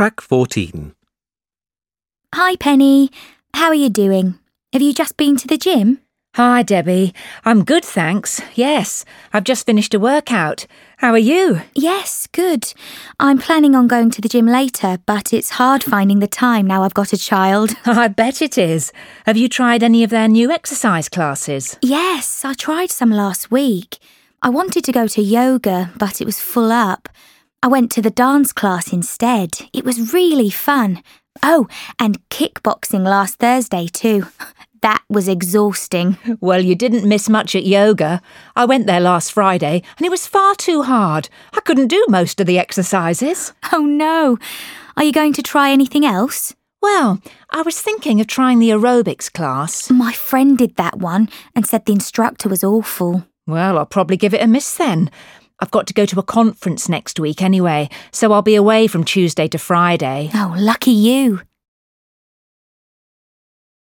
Track 14. Hi, Penny. How are you doing? Have you just been to the gym? Hi, Debbie. I'm good, thanks. Yes, I've just finished a workout. How are you? Yes, good. I'm planning on going to the gym later, but it's hard finding the time now I've got a child. I bet it is. Have you tried any of their new exercise classes? Yes, I tried some last week. I wanted to go to yoga, but it was full up. I went to the dance class instead. It was really fun. Oh, and kickboxing last Thursday too. That was exhausting. Well, you didn't miss much at yoga. I went there last Friday and it was far too hard. I couldn't do most of the exercises. Oh no. Are you going to try anything else? Well, I was thinking of trying the aerobics class. My friend did that one and said the instructor was awful. Well, I'll probably give it a miss then. I've got to go to a conference next week anyway, so I'll be away from Tuesday to Friday. Oh, lucky you.